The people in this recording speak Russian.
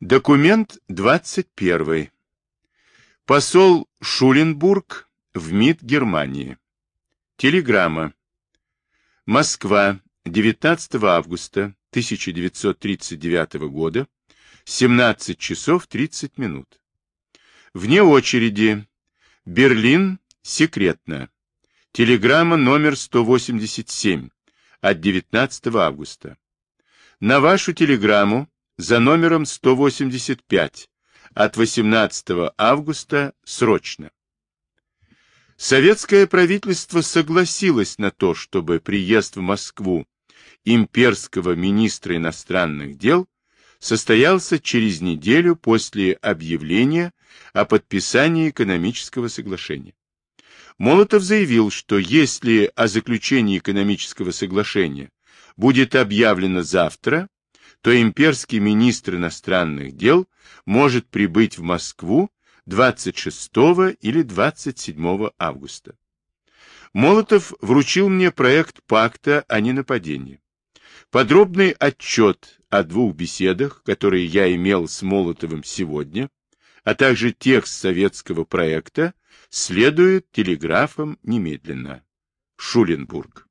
Документ 21. Посол Шуленбург в МИД Германии. Телеграмма. Москва, 19 августа 1939 года, 17 часов 30 минут. Вне очереди. Берлин, секретно. Телеграмма номер 187 от 19 августа. На вашу телеграмму за номером 185 от 18 августа срочно. Советское правительство согласилось на то, чтобы приезд в Москву имперского министра иностранных дел состоялся через неделю после объявления о подписании экономического соглашения. Молотов заявил, что если о заключении экономического соглашения будет объявлено завтра, то имперский министр иностранных дел может прибыть в Москву 26 или 27 августа. Молотов вручил мне проект пакта о ненападении. Подробный отчет о двух беседах, которые я имел с Молотовым сегодня, а также текст советского проекта, следует телеграфом немедленно. Шуленбург.